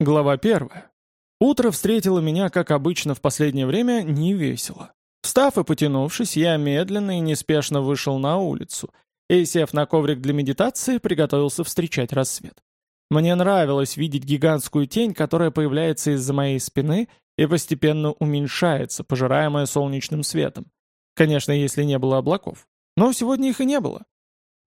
Глава первая. Утро встретило меня, как обычно в последнее время, невесело. Встав и потянувшись, я медленно и неспешно вышел на улицу и, сев на коврик для медитации, приготовился встречать рассвет. Мне нравилось видеть гигантскую тень, которая появляется из-за моей спины и постепенно уменьшается, пожираемая солнечным светом. Конечно, если не было облаков. Но сегодня их и не было.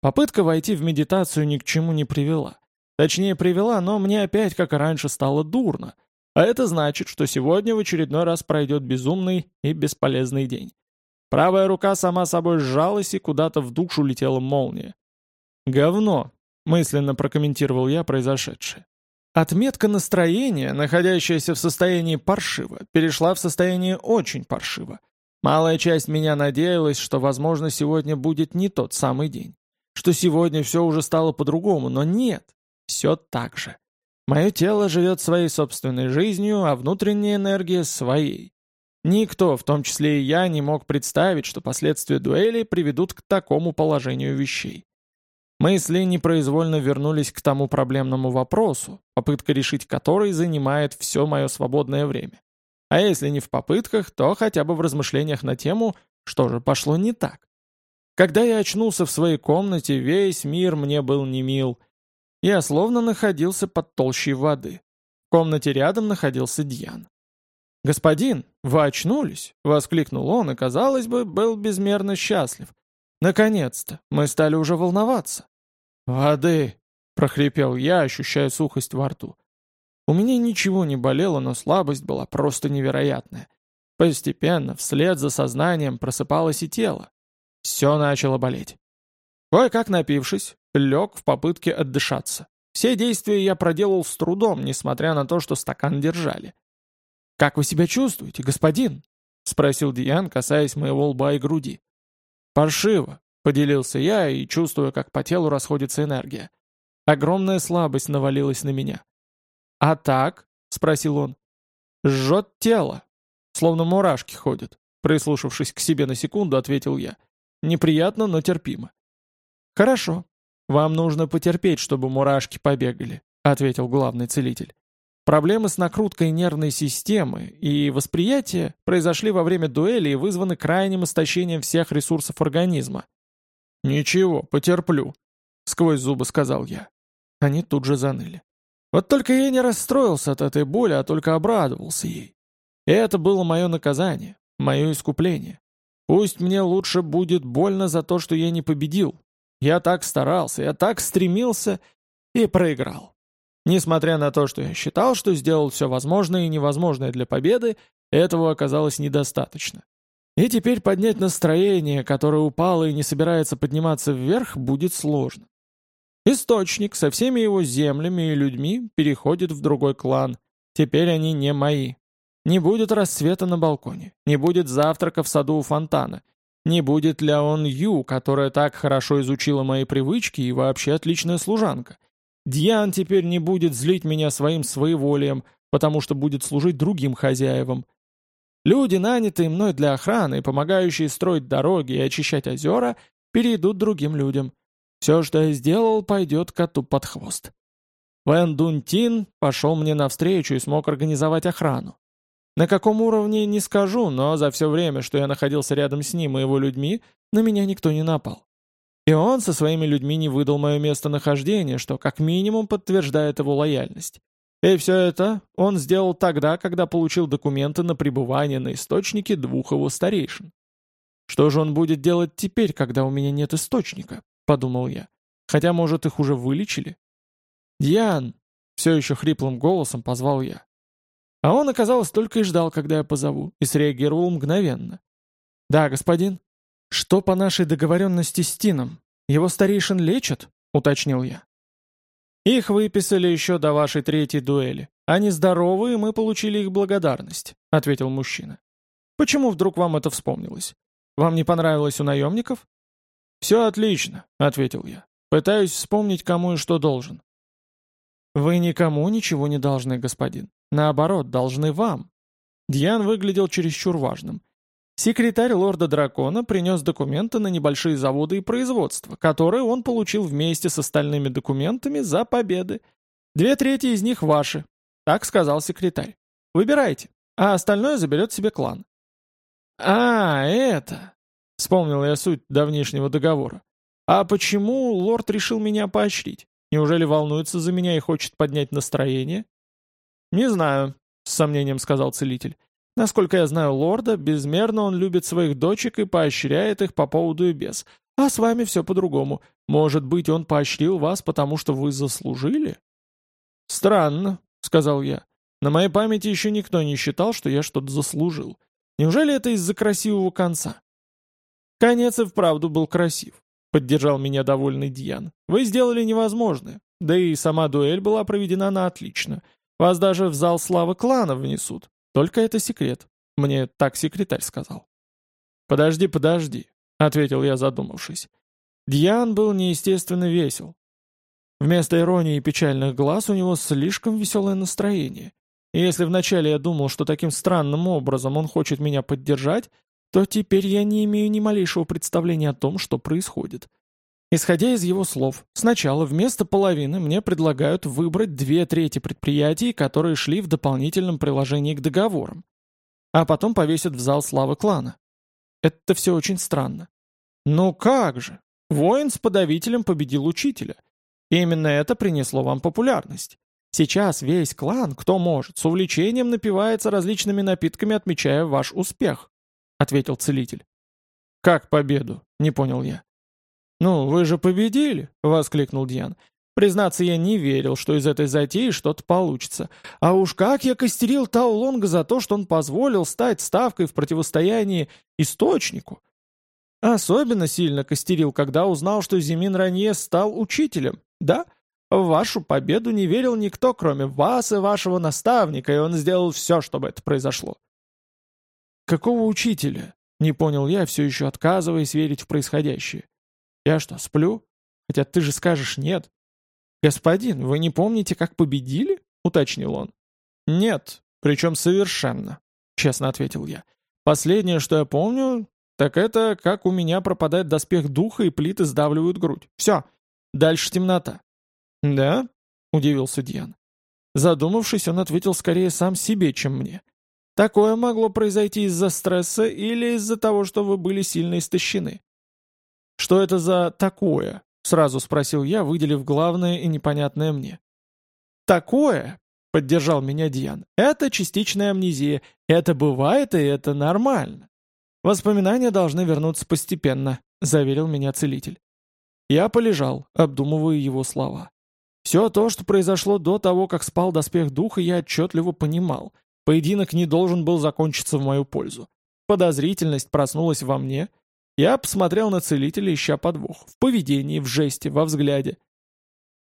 Попытка войти в медитацию ни к чему не привела. Точнее, привела, но мне опять, как и раньше, стало дурно. А это значит, что сегодня в очередной раз пройдет безумный и бесполезный день. Правая рука сама собой сжалась, и куда-то в душу летела молния. «Говно», — мысленно прокомментировал я произошедшее. Отметка настроения, находящаяся в состоянии паршиво, перешла в состояние очень паршиво. Малая часть меня надеялась, что, возможно, сегодня будет не тот самый день. Что сегодня все уже стало по-другому, но нет все так же. Мое тело живет своей собственной жизнью, а внутренняя энергия — своей. Никто, в том числе и я, не мог представить, что последствия дуэли приведут к такому положению вещей. Мысли непроизвольно вернулись к тому проблемному вопросу, попытка решить который занимает все мое свободное время. А если не в попытках, то хотя бы в размышлениях на тему, что же пошло не так. Когда я очнулся в своей комнате, весь мир мне был немил, я словно находился под толщей воды. В комнате рядом находился Дьян. «Господин, вы очнулись!» — воскликнул он и, казалось бы, был безмерно счастлив. «Наконец-то! Мы стали уже волноваться!» «Воды!» — прохрипел я, ощущая сухость во рту. У меня ничего не болело, но слабость была просто невероятная. Постепенно, вслед за сознанием, просыпалось и тело. Все начало болеть. Кое-как напившись, лег в попытке отдышаться. Все действия я проделал с трудом, несмотря на то, что стакан держали. «Как вы себя чувствуете, господин?» — спросил Диан, касаясь моего лба и груди. «Паршиво», — поделился я и чувствуя, как по телу расходится энергия. Огромная слабость навалилась на меня. «А так?» — спросил он. «Жжет тело, словно мурашки ходят», — прислушавшись к себе на секунду, ответил я. «Неприятно, но терпимо». «Хорошо. Вам нужно потерпеть, чтобы мурашки побегали», — ответил главный целитель. Проблемы с накруткой нервной системы и восприятия произошли во время дуэли и вызваны крайним истощением всех ресурсов организма. «Ничего, потерплю», — сквозь зубы сказал я. Они тут же заныли. Вот только я не расстроился от этой боли, а только обрадовался ей. И это было мое наказание, мое искупление. Пусть мне лучше будет больно за то, что я не победил, я так старался, я так стремился и проиграл. Несмотря на то, что я считал, что сделал все возможное и невозможное для победы, этого оказалось недостаточно. И теперь поднять настроение, которое упало и не собирается подниматься вверх, будет сложно. Источник со всеми его землями и людьми переходит в другой клан. Теперь они не мои. Не будет рассвета на балконе, не будет завтрака в саду у фонтана, не будет ли он Ю, которая так хорошо изучила мои привычки и вообще отличная служанка? Дьян теперь не будет злить меня своим своеволием, потому что будет служить другим хозяевам. Люди, нанятые мной для охраны, помогающие строить дороги и очищать озера, перейдут другим людям. Все, что я сделал, пойдет коту под хвост. Вэн Дун Тин пошел мне навстречу и смог организовать охрану. На каком уровне не скажу, но за все время, что я находился рядом с ним и его людьми, на меня никто не напал. И он со своими людьми не выдал мое местонахождение, что как минимум подтверждает его лояльность. И все это он сделал тогда, когда получил документы на пребывание на источнике двух его старейшин. «Что же он будет делать теперь, когда у меня нет источника?» — подумал я. «Хотя, может, их уже вылечили?» «Диан!» — все еще хриплым голосом позвал я. А он, оказалось, только и ждал, когда я позову, и среагировал мгновенно. «Да, господин». «Что по нашей договоренности с Тином? Его старейшин лечат?» — уточнил я. «Их выписали еще до вашей третьей дуэли. Они здоровы, и мы получили их благодарность», — ответил мужчина. «Почему вдруг вам это вспомнилось? Вам не понравилось у наемников?» «Все отлично», — ответил я. «Пытаюсь вспомнить, кому и что должен». «Вы никому ничего не должны, господин. Наоборот, должны вам. Дьян выглядел чересчур важным. Секретарь лорда-дракона принес документы на небольшие заводы и производства, которые он получил вместе с остальными документами за победы. Две трети из них ваши. так сказал секретарь. Выбирайте, а остальное заберет себе клан. А, это... Вспомнил я суть давнишнего договора. А почему лорд решил меня поощрить? Неужели волнуется за меня и хочет поднять настроение? Не знаю, с сомнением сказал целитель. Насколько я знаю лорда, безмерно он любит своих дочек и поощряет их по поводу и без. А с вами все по-другому. Может быть, он поощрил вас, потому что вы заслужили? Странно, сказал я. На моей памяти еще никто не считал, что я что-то заслужил. Неужели это из-за красивого конца? Конец и вправду был красив. Поддержал меня довольный Дьян. Вы сделали невозможное. Да и сама дуэль была проведена на отлично. Вас даже в зал славы клана внесут. Только это секрет. Мне так секретарь сказал. «Подожди, подожди», — ответил я, задумавшись. Дьян был неестественно весел. Вместо иронии и печальных глаз у него слишком веселое настроение. И если вначале я думал, что таким странным образом он хочет меня поддержать, то теперь я не имею ни малейшего представления о том, что происходит. Исходя из его слов, сначала вместо половины мне предлагают выбрать две трети предприятий, которые шли в дополнительном приложении к договорам, а потом повесят в зал славы клана. Это все очень странно. Ну как же? Воин с подавителем победил учителя. И именно это принесло вам популярность. Сейчас весь клан, кто может, с увлечением напивается различными напитками, отмечая ваш успех», — ответил целитель. «Как победу?» — не понял я. «Ну, вы же победили!» — воскликнул Дьян. «Признаться, я не верил, что из этой затеи что-то получится. А уж как я костерил Таулонга за то, что он позволил стать ставкой в противостоянии источнику. Особенно сильно костерил, когда узнал, что Зимин Ранье стал учителем. Да, в вашу победу не верил никто, кроме вас и вашего наставника, и он сделал все, чтобы это произошло». «Какого учителя?» — не понял я, все еще отказываясь верить в происходящее. «Я что, сплю? Хотя ты же скажешь нет». «Господин, вы не помните, как победили?» — уточнил он. «Нет, причем совершенно», — честно ответил я. «Последнее, что я помню, так это как у меня пропадает доспех духа и плиты сдавливают грудь. Все, дальше темнота». «Да?» — удивился Дьян. Задумавшись, он ответил скорее сам себе, чем мне. «Такое могло произойти из-за стресса или из-за того, что вы были сильно истощены. «Что это за такое?» — сразу спросил я, выделив главное и непонятное мне. «Такое?» — поддержал меня Диан. «Это частичная амнезия. Это бывает, и это нормально. Воспоминания должны вернуться постепенно», — заверил меня целитель. Я полежал, обдумывая его слова. Все то, что произошло до того, как спал доспех духа, я отчетливо понимал. Поединок не должен был закончиться в мою пользу. Подозрительность проснулась во мне, я посмотрел на целителя, ища подвох. В поведении, в жесте, во взгляде.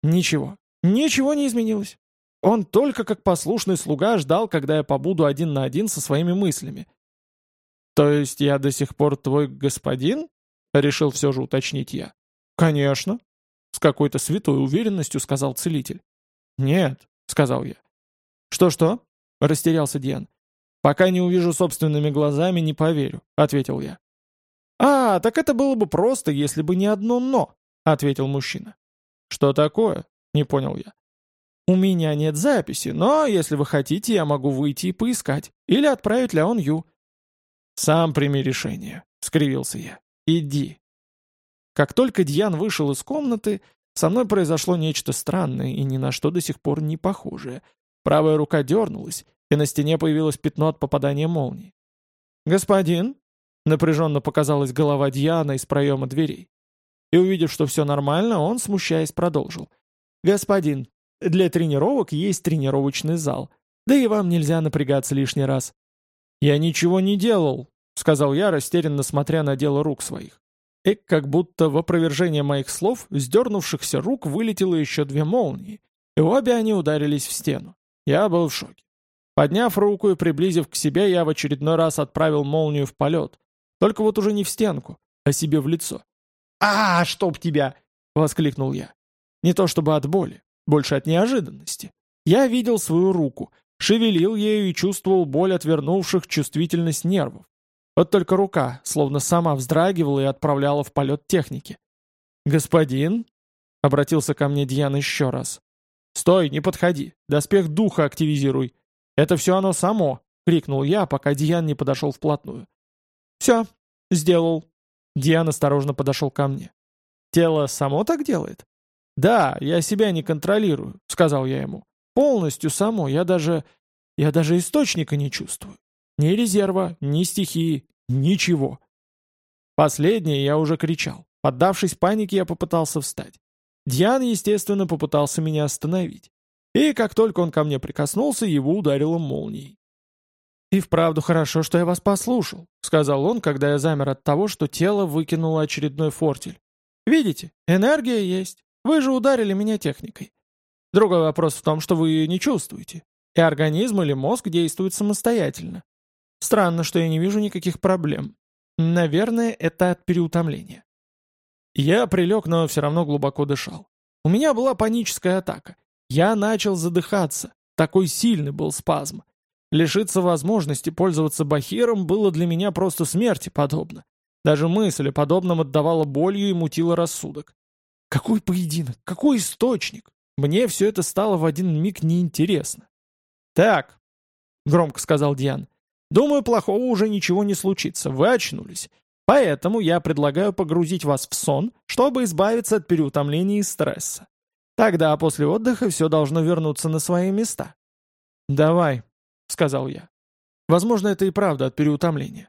Ничего. Ничего не изменилось. Он только как послушный слуга ждал, когда я побуду один на один со своими мыслями. «То есть я до сих пор твой господин?» — решил все же уточнить я. «Конечно», — с какой-то святой уверенностью сказал целитель. «Нет», — сказал я. «Что-что?» — растерялся Диан. «Пока не увижу собственными глазами, не поверю», — ответил я. «А, так это было бы просто, если бы не одно «но», — ответил мужчина. «Что такое?» — не понял я. «У меня нет записи, но, если вы хотите, я могу выйти и поискать. Или отправить Леон Ю». «Сам прими решение», — скривился я. «Иди». Как только Дьян вышел из комнаты, со мной произошло нечто странное и ни на что до сих пор не похожее. Правая рука дернулась, и на стене появилось пятно от попадания молнии. «Господин?» Напряженно показалась голова Дьяна из проема дверей. И увидев, что все нормально, он, смущаясь, продолжил. «Господин, для тренировок есть тренировочный зал. Да и вам нельзя напрягаться лишний раз». «Я ничего не делал», — сказал я, растерянно смотря на дело рук своих. И как будто в опровержение моих слов, сдернувшихся рук вылетело еще две молнии, и обе они ударились в стену. Я был в шоке. Подняв руку и приблизив к себе, я в очередной раз отправил молнию в полет, только вот уже не в стенку, а себе в лицо. «А, чтоб тебя!» — воскликнул я. Не то чтобы от боли, больше от неожиданности. Я видел свою руку, шевелил ею и чувствовал боль отвернувших чувствительность нервов. Вот только рука, словно сама вздрагивала и отправляла в полет техники. «Господин?» — обратился ко мне Дьян еще раз. «Стой, не подходи! Доспех духа активизируй! Это все оно само!» — крикнул я, пока Диан не подошел вплотную. «Все, сделал». Диан осторожно подошел ко мне. «Тело само так делает?» «Да, я себя не контролирую», — сказал я ему. «Полностью само, я даже... я даже источника не чувствую. Ни резерва, ни стихии, ничего». Последнее я уже кричал. Поддавшись панике, я попытался встать. Дьян, естественно, попытался меня остановить. И как только он ко мне прикоснулся, его ударило молнией. «И вправду хорошо, что я вас послушал», — сказал он, когда я замер от того, что тело выкинуло очередной фортель. «Видите, энергия есть. Вы же ударили меня техникой. Другой вопрос в том, что вы ее не чувствуете. И организм или мозг действуют самостоятельно. Странно, что я не вижу никаких проблем. Наверное, это от переутомления». Я прилег, но все равно глубоко дышал. У меня была паническая атака. Я начал задыхаться. Такой сильный был спазм. Лишиться возможности пользоваться бахиром было для меня просто смерти подобно. Даже мысль о подобном отдавала болью и мутила рассудок. Какой поединок? Какой источник? Мне все это стало в один миг неинтересно. «Так», — громко сказал Диан, — «думаю, плохого уже ничего не случится. Вы очнулись. Поэтому я предлагаю погрузить вас в сон, чтобы избавиться от переутомления и стресса. Тогда после отдыха все должно вернуться на свои места». «Давай», — сказал я. Возможно, это и правда от переутомления.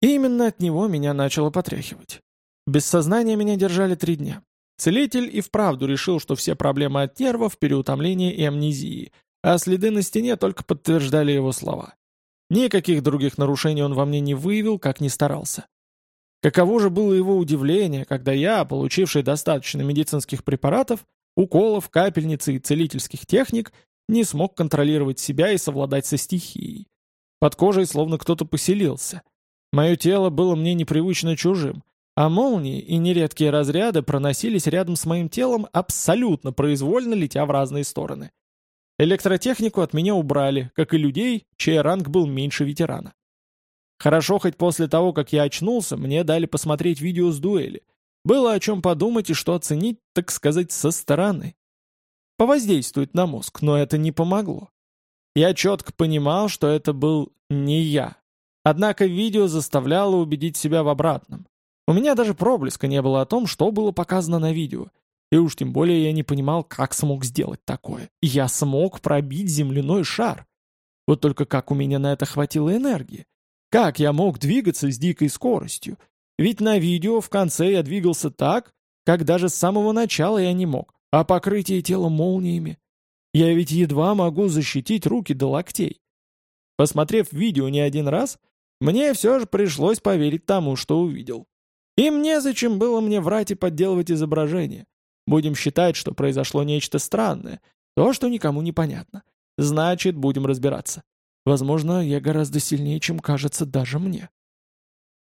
И именно от него меня начало потряхивать. Без сознания меня держали три дня. Целитель и вправду решил, что все проблемы от нервов, переутомления и амнезии, а следы на стене только подтверждали его слова. Никаких других нарушений он во мне не выявил, как ни старался. Каково же было его удивление, когда я, получивший достаточно медицинских препаратов, уколов, капельницы и целительских техник, не смог контролировать себя и совладать со стихией. Под кожей словно кто-то поселился. Мое тело было мне непривычно чужим, а молнии и нередкие разряды проносились рядом с моим телом абсолютно произвольно, летя в разные стороны. Электротехнику от меня убрали, как и людей, чей ранг был меньше ветерана. Хорошо, хоть после того, как я очнулся, мне дали посмотреть видео с дуэли. Было о чем подумать и что оценить, так сказать, со стороны повоздействовать на мозг, но это не помогло. Я четко понимал, что это был не я. Однако видео заставляло убедить себя в обратном. У меня даже проблеска не было о том, что было показано на видео. И уж тем более я не понимал, как смог сделать такое. Я смог пробить земляной шар. Вот только как у меня на это хватило энергии? Как я мог двигаться с дикой скоростью? Ведь на видео в конце я двигался так, как даже с самого начала я не мог. А покрытие тела молниями? Я ведь едва могу защитить руки до локтей. Посмотрев видео не один раз, мне все же пришлось поверить тому, что увидел. И мне зачем было мне врать и подделывать изображение. Будем считать, что произошло нечто странное, то, что никому не понятно. Значит, будем разбираться. Возможно, я гораздо сильнее, чем кажется даже мне.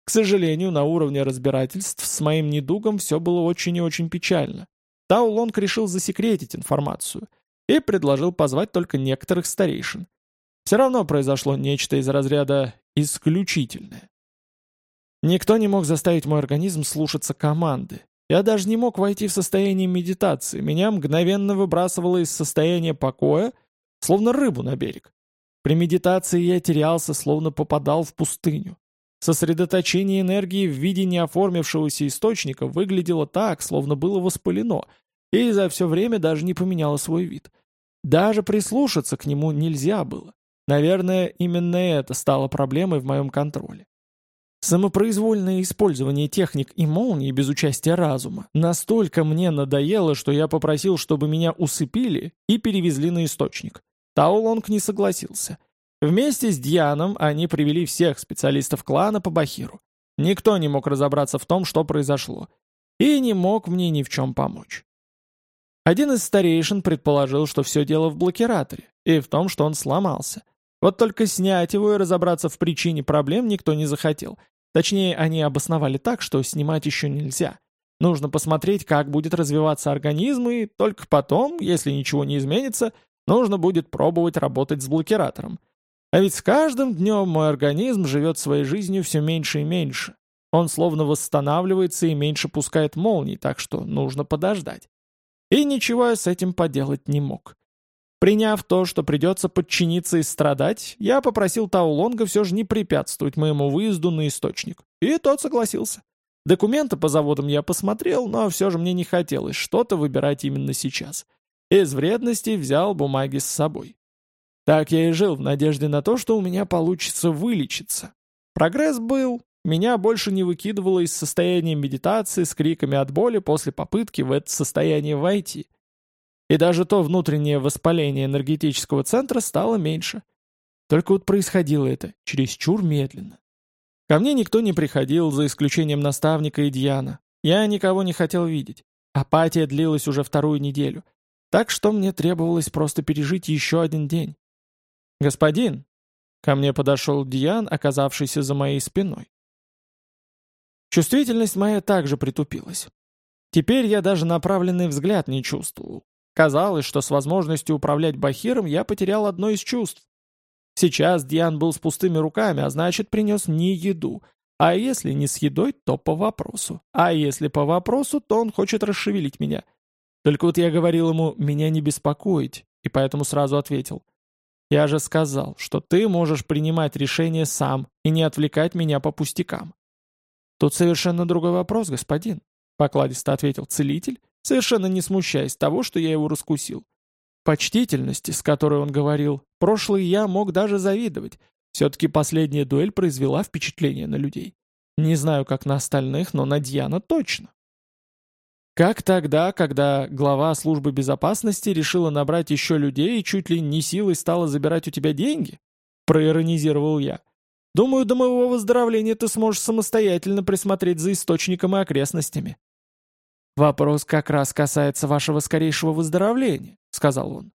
К сожалению, на уровне разбирательств с моим недугом все было очень и очень печально. Тау Лонг решил засекретить информацию и предложил позвать только некоторых старейшин. Все равно произошло нечто из разряда «исключительное». Никто не мог заставить мой организм слушаться команды. Я даже не мог войти в состояние медитации. Меня мгновенно выбрасывало из состояния покоя, словно рыбу на берег. При медитации я терялся, словно попадал в пустыню. Сосредоточение энергии в виде неоформившегося источника выглядело так, словно было воспалено, и за все время даже не поменяло свой вид. Даже прислушаться к нему нельзя было. Наверное, именно это стало проблемой в моем контроле. Самопроизвольное использование техник и молний без участия разума настолько мне надоело, что я попросил, чтобы меня усыпили и перевезли на источник. Таулонг не согласился — Вместе с Дьяном они привели всех специалистов клана по Бахиру. Никто не мог разобраться в том, что произошло. И не мог мне ни в чем помочь. Один из старейшин предположил, что все дело в блокираторе и в том, что он сломался. Вот только снять его и разобраться в причине проблем никто не захотел. Точнее, они обосновали так, что снимать еще нельзя. Нужно посмотреть, как будет развиваться организм, и только потом, если ничего не изменится, нужно будет пробовать работать с блокиратором. А ведь с каждым днем мой организм живет своей жизнью все меньше и меньше. Он словно восстанавливается и меньше пускает молний, так что нужно подождать. И ничего я с этим поделать не мог. Приняв то, что придется подчиниться и страдать, я попросил Таулонга все же не препятствовать моему выезду на источник. И тот согласился. Документы по заводам я посмотрел, но все же мне не хотелось что-то выбирать именно сейчас. Из вредности взял бумаги с собой. Так я и жил в надежде на то, что у меня получится вылечиться. Прогресс был, меня больше не выкидывало из состояния медитации с криками от боли после попытки в это состояние войти. И даже то внутреннее воспаление энергетического центра стало меньше. Только вот происходило это чересчур медленно. Ко мне никто не приходил, за исключением наставника и Дьяна. Я никого не хотел видеть. Апатия длилась уже вторую неделю. Так что мне требовалось просто пережить еще один день. «Господин!» Ко мне подошел Диан, оказавшийся за моей спиной. Чувствительность моя также притупилась. Теперь я даже направленный взгляд не чувствовал. Казалось, что с возможностью управлять Бахиром я потерял одно из чувств. Сейчас Диан был с пустыми руками, а значит, принес не еду. А если не с едой, то по вопросу. А если по вопросу, то он хочет расшевелить меня. Только вот я говорил ему «меня не беспокоить», и поэтому сразу ответил. «Я же сказал, что ты можешь принимать решения сам и не отвлекать меня по пустякам». «Тут совершенно другой вопрос, господин», — покладисто ответил целитель, совершенно не смущаясь того, что я его раскусил. Почтительности, с которой он говорил, прошлый я мог даже завидовать. Все-таки последняя дуэль произвела впечатление на людей. Не знаю, как на остальных, но на Дьяна точно. Как тогда, когда глава службы безопасности решила набрать еще людей и чуть ли не силой стала забирать у тебя деньги? Проиронизировал я. Думаю, до моего выздоровления ты сможешь самостоятельно присмотреть за источником и окрестностями. «Вопрос как раз касается вашего скорейшего выздоровления», — сказал он.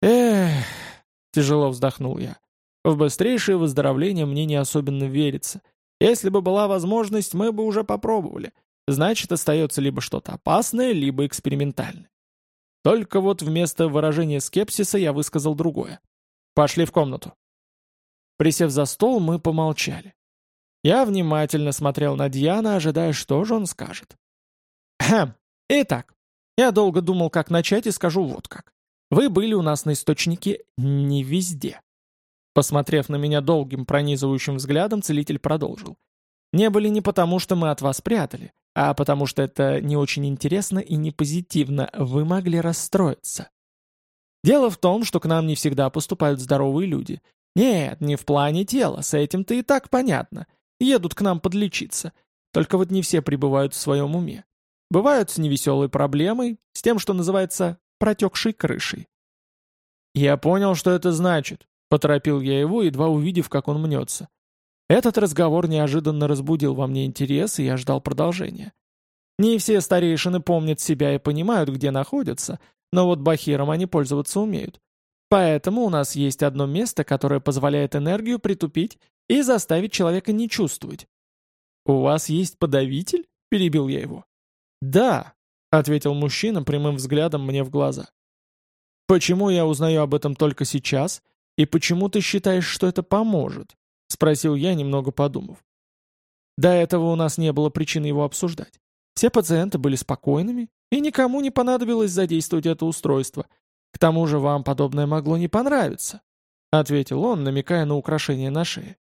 «Эх», — тяжело вздохнул я, — «в быстрейшее выздоровление мне не особенно верится. Если бы была возможность, мы бы уже попробовали. Значит, остается либо что-то опасное, либо экспериментальное. Только вот вместо выражения скепсиса я высказал другое. Пошли в комнату. Присев за стол, мы помолчали. Я внимательно смотрел на Дьяна, ожидая, что же он скажет. Хм. Итак, я долго думал, как начать, и скажу вот как. Вы были у нас на источнике не везде. Посмотрев на меня долгим пронизывающим взглядом, целитель продолжил. Не были не потому, что мы от вас прятали, а потому что это не очень интересно и не позитивно, вы могли расстроиться. Дело в том, что к нам не всегда поступают здоровые люди. Нет, не в плане тела, с этим-то и так понятно. Едут к нам подлечиться. Только вот не все пребывают в своем уме. Бывают с невеселой проблемой, с тем, что называется протекшей крышей. «Я понял, что это значит», — поторопил я его, едва увидев, как он мнется. Этот разговор неожиданно разбудил во мне интерес, и я ждал продолжения. Не все старейшины помнят себя и понимают, где находятся, но вот бахиром они пользоваться умеют. Поэтому у нас есть одно место, которое позволяет энергию притупить и заставить человека не чувствовать. «У вас есть подавитель?» — перебил я его. «Да», — ответил мужчина прямым взглядом мне в глаза. «Почему я узнаю об этом только сейчас? И почему ты считаешь, что это поможет?» — спросил я, немного подумав. До этого у нас не было причин его обсуждать. Все пациенты были спокойными, и никому не понадобилось задействовать это устройство. К тому же вам подобное могло не понравиться», — ответил он, намекая на украшение на шее.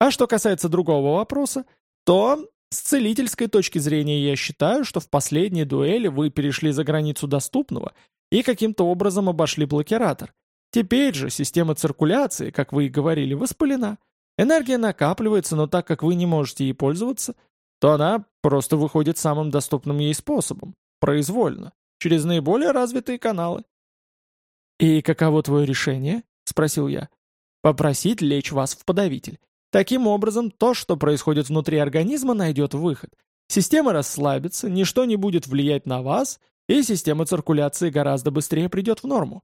А что касается другого вопроса, то с целительской точки зрения я считаю, что в последней дуэли вы перешли за границу доступного и каким-то образом обошли блокиратор. Теперь же система циркуляции, как вы и говорили, воспалена. Энергия накапливается, но так как вы не можете ей пользоваться, то она просто выходит самым доступным ей способом, произвольно, через наиболее развитые каналы. «И каково твое решение?» — спросил я. «Попросить лечь вас в подавитель. Таким образом, то, что происходит внутри организма, найдет выход. Система расслабится, ничто не будет влиять на вас, и система циркуляции гораздо быстрее придет в норму.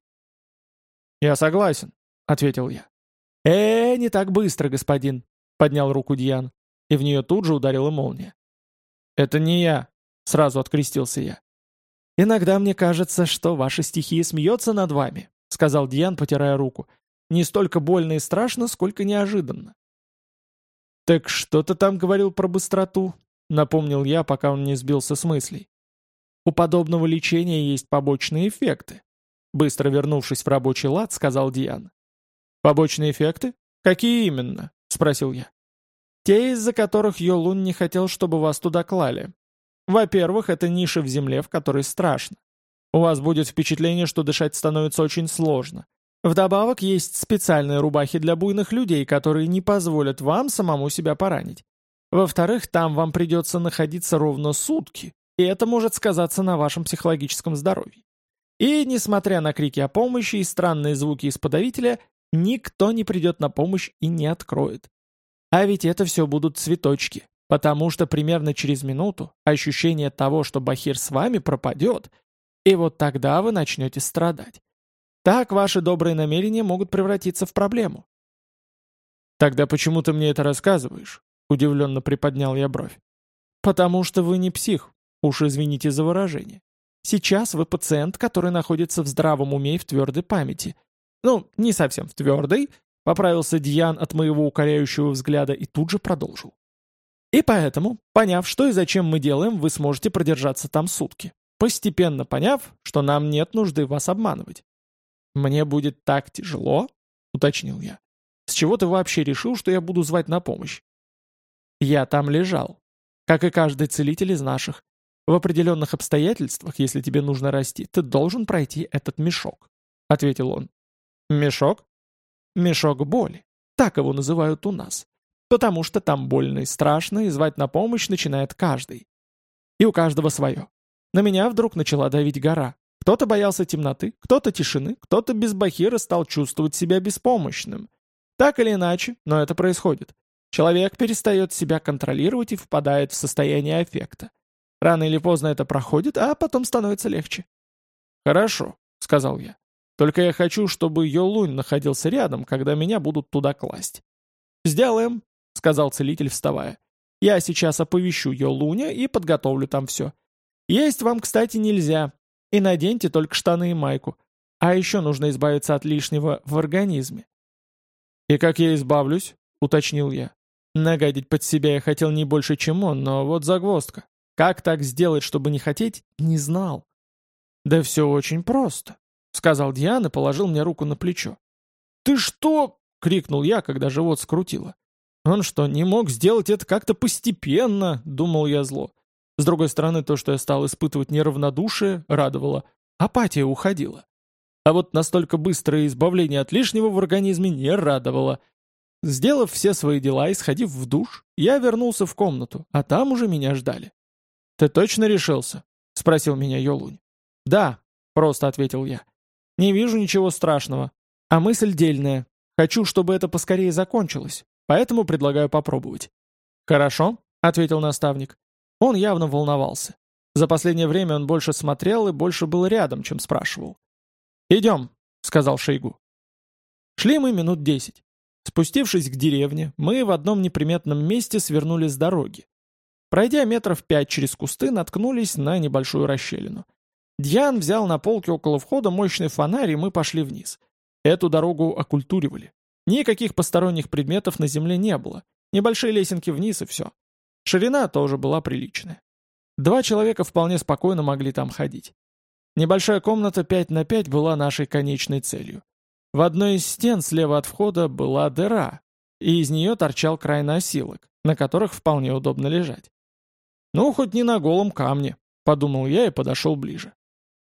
«Я согласен», — ответил я. «Э, не так быстро, господин», — поднял руку Дьян, и в нее тут же ударила молния. «Это не я», — сразу открестился я. «Иногда мне кажется, что ваша стихия смеется над вами», — сказал Дьян, потирая руку. «Не столько больно и страшно, сколько неожиданно. «Так что ты там говорил про быстроту?» — напомнил я, пока он не сбился с мыслей. у подобного лечения есть побочные эффекты. Быстро вернувшись в рабочий лад, сказал Диан. «Побочные эффекты? Какие именно?» — спросил я. «Те, из-за которых Йолун не хотел, чтобы вас туда клали. Во-первых, это ниша в земле, в которой страшно. У вас будет впечатление, что дышать становится очень сложно. Вдобавок, есть специальные рубахи для буйных людей, которые не позволят вам самому себя поранить. Во-вторых, там вам придется находиться ровно сутки, и это может сказаться на вашем психологическом здоровье. И, несмотря на крики о помощи и странные звуки из подавителя, никто не придет на помощь и не откроет. А ведь это все будут цветочки, потому что примерно через минуту ощущение того, что Бахир с вами пропадет, и вот тогда вы начнете страдать. Так ваши добрые намерения могут превратиться в проблему. «Тогда почему ты мне это рассказываешь?» — удивленно приподнял я бровь. «Потому что вы не псих, уж извините за выражение. Сейчас вы пациент, который находится в здравом уме и в твердой памяти. Ну, не совсем в твердой, поправился Дьян от моего укоряющего взгляда и тут же продолжил. И поэтому, поняв, что и зачем мы делаем, вы сможете продержаться там сутки, постепенно поняв, что нам нет нужды вас обманывать. «Мне будет так тяжело?» — уточнил я. «С чего ты вообще решил, что я буду звать на помощь?» «Я там лежал, как и каждый целитель из наших. В определенных обстоятельствах, если тебе нужно расти, ты должен пройти этот мешок», — ответил он. «Мешок?» «Мешок боли. Так его называют у нас. Потому что там больно и страшно, и звать на помощь начинает каждый. И у каждого свое. На меня вдруг начала давить гора. Кто-то боялся темноты, кто-то тишины, кто-то без Бахира стал чувствовать себя беспомощным. Так или иначе, но это происходит. Человек перестает себя контролировать и впадает в состояние аффекта. Рано или поздно это проходит, а потом становится легче. «Хорошо», — сказал я. «Только я хочу, чтобы Йолунь находился рядом, когда меня будут туда класть». «Сделаем», — сказал целитель, вставая. «Я сейчас оповещу Йолуня и подготовлю там все. Есть вам, кстати, нельзя, и наденьте только штаны и майку. А еще нужно избавиться от лишнего в организме. «И как я избавлюсь?» — уточнил я. Нагадить под себя я хотел не больше, чем он, но вот загвоздка. Как так сделать, чтобы не хотеть, не знал. «Да все очень просто», — сказал Диан и положил мне руку на плечо. «Ты что?» — крикнул я, когда живот скрутило. «Он что, не мог сделать это как-то постепенно?» — думал я зло. С другой стороны, то, что я стал испытывать неравнодушие, радовало. Апатия уходила. А вот настолько быстрое избавление от лишнего в организме не радовало. Сделав все свои дела и сходив в душ, я вернулся в комнату, а там уже меня ждали. «Ты точно решился?» — спросил меня Йолунь. «Да», — просто ответил я. «Не вижу ничего страшного. А мысль дельная. Хочу, чтобы это поскорее закончилось, поэтому предлагаю попробовать». «Хорошо», — ответил наставник. Он явно волновался. За последнее время он больше смотрел и больше был рядом, чем спрашивал. «Идем», — сказал Шейгу. Шли мы минут десять. Спустившись к деревне, мы в одном неприметном месте свернули с дороги. Пройдя метров пять через кусты, наткнулись на небольшую расщелину. Дьян взял на полке около входа мощный фонарь, и мы пошли вниз. Эту дорогу окультуривали. Никаких посторонних предметов на земле не было. Небольшие лесенки вниз и все. Ширина тоже была приличная. Два человека вполне спокойно могли там ходить. Небольшая комната 5 на 5 была нашей конечной целью. В одной из стен слева от входа была дыра, и из нее торчал край носилок, на которых вполне удобно лежать. «Ну, хоть не на голом камне», — подумал я и подошел ближе.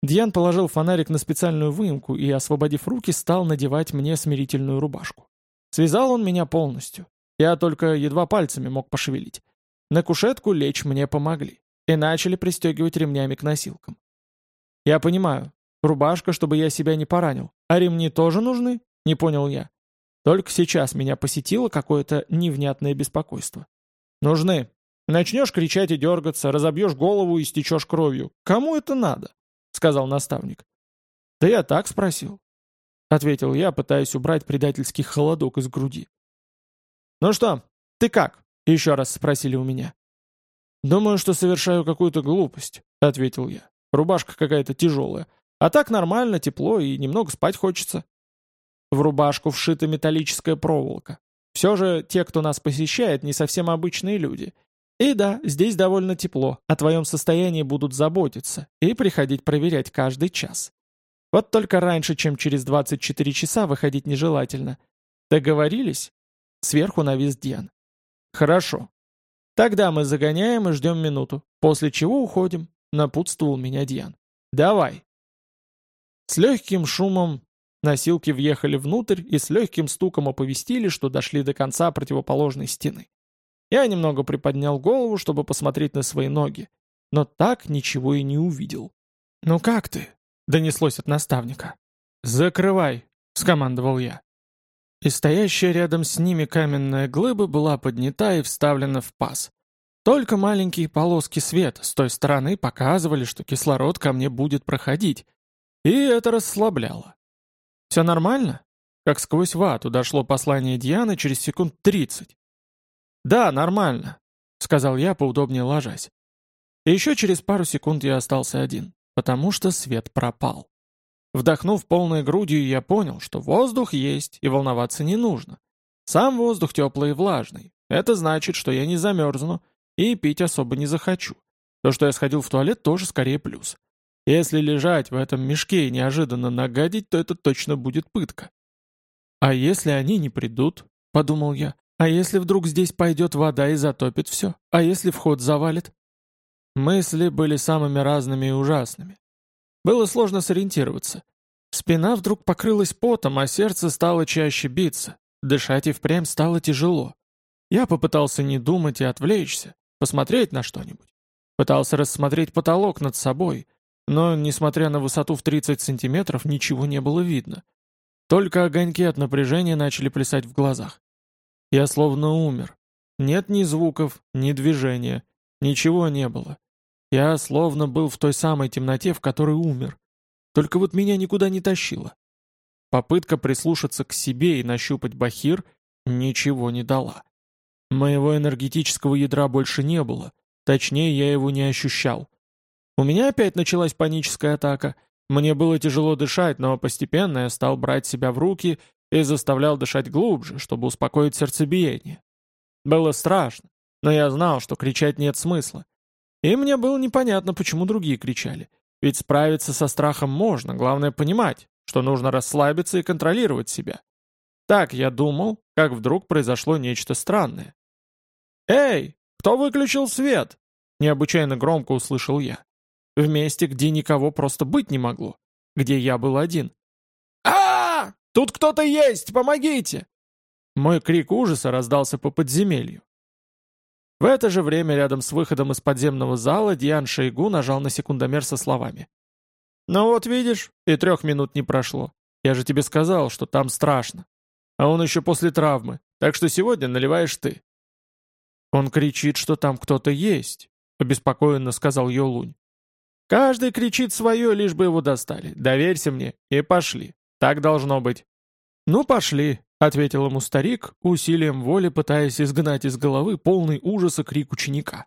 Дьян положил фонарик на специальную выемку и, освободив руки, стал надевать мне смирительную рубашку. Связал он меня полностью. Я только едва пальцами мог пошевелить. На кушетку лечь мне помогли и начали пристегивать ремнями к носилкам. Я понимаю, рубашка, чтобы я себя не поранил. А ремни тоже нужны? Не понял я. Только сейчас меня посетило какое-то невнятное беспокойство. Нужны. Начнешь кричать и дергаться, разобьешь голову и стечешь кровью. Кому это надо? Сказал наставник. Да я так спросил. Ответил я, пытаясь убрать предательский холодок из груди. Ну что, ты как? Еще раз спросили у меня. «Думаю, что совершаю какую-то глупость», — ответил я. «Рубашка какая-то тяжелая. А так нормально, тепло и немного спать хочется». В рубашку вшита металлическая проволока. Все же те, кто нас посещает, не совсем обычные люди. И да, здесь довольно тепло, о твоем состоянии будут заботиться и приходить проверять каждый час. Вот только раньше, чем через 24 часа, выходить нежелательно. Договорились?» Сверху навис Диан. «Хорошо. Тогда мы загоняем и ждем минуту, после чего уходим», — напутствовал меня Диан. «Давай». С легким шумом носилки въехали внутрь и с легким стуком оповестили, что дошли до конца противоположной стены. Я немного приподнял голову, чтобы посмотреть на свои ноги, но так ничего и не увидел. «Ну как ты?» — донеслось от наставника. «Закрывай», — скомандовал я. И стоящая рядом с ними каменная глыба была поднята и вставлена в паз. Только маленькие полоски света с той стороны показывали, что кислород ко мне будет проходить, и это расслабляло. «Все нормально?» Как сквозь вату дошло послание Дианы через секунд тридцать. «Да, нормально», — сказал я, поудобнее ложась. И еще через пару секунд я остался один, потому что свет пропал. Вдохнув полной грудью, я понял, что воздух есть и волноваться не нужно. Сам воздух теплый и влажный. Это значит, что я не замерзну и пить особо не захочу. То, что я сходил в туалет, тоже скорее плюс. Если лежать в этом мешке и неожиданно нагадить, то это точно будет пытка. «А если они не придут?» — подумал я. А если вдруг здесь пойдет вода и затопит все? А если вход завалит? Мысли были самыми разными и ужасными. Было сложно сориентироваться. Спина вдруг покрылась потом, а сердце стало чаще биться. Дышать и впрямь стало тяжело. Я попытался не думать и отвлечься, посмотреть на что-нибудь. Пытался рассмотреть потолок над собой, но, несмотря на высоту в 30 сантиметров, ничего не было видно. Только огоньки от напряжения начали плясать в глазах. Я словно умер. Нет ни звуков, ни движения. Ничего не было. Я словно был в той самой темноте, в которой умер. Только вот меня никуда не тащило. Попытка прислушаться к себе и нащупать бахир ничего не дала. Моего энергетического ядра больше не было. Точнее, я его не ощущал. У меня опять началась паническая атака. Мне было тяжело дышать, но постепенно я стал брать себя в руки и заставлял дышать глубже, чтобы успокоить сердцебиение. Было страшно, но я знал, что кричать нет смысла. И мне было непонятно, почему другие кричали. Ведь справиться со страхом можно, главное понимать, что нужно расслабиться и контролировать себя. Так я думал, как вдруг произошло нечто странное. «Эй, кто выключил свет?» Необычайно громко услышал я. В месте, где никого просто быть не могло. Где я был один. Тут кто-то есть! Помогите!» Мой крик ужаса раздался по подземелью. В это же время рядом с выходом из подземного зала Диан Шейгу нажал на секундомер со словами. «Ну вот видишь, и трех минут не прошло. Я же тебе сказал, что там страшно. А он еще после травмы, так что сегодня наливаешь ты». «Он кричит, что там кто-то есть», — обеспокоенно сказал Йолунь. «Каждый кричит свое, лишь бы его достали. Доверься мне и пошли. Так должно быть». «Ну, пошли», — ответил ему старик, усилием воли пытаясь изгнать из головы полный ужаса крик ученика.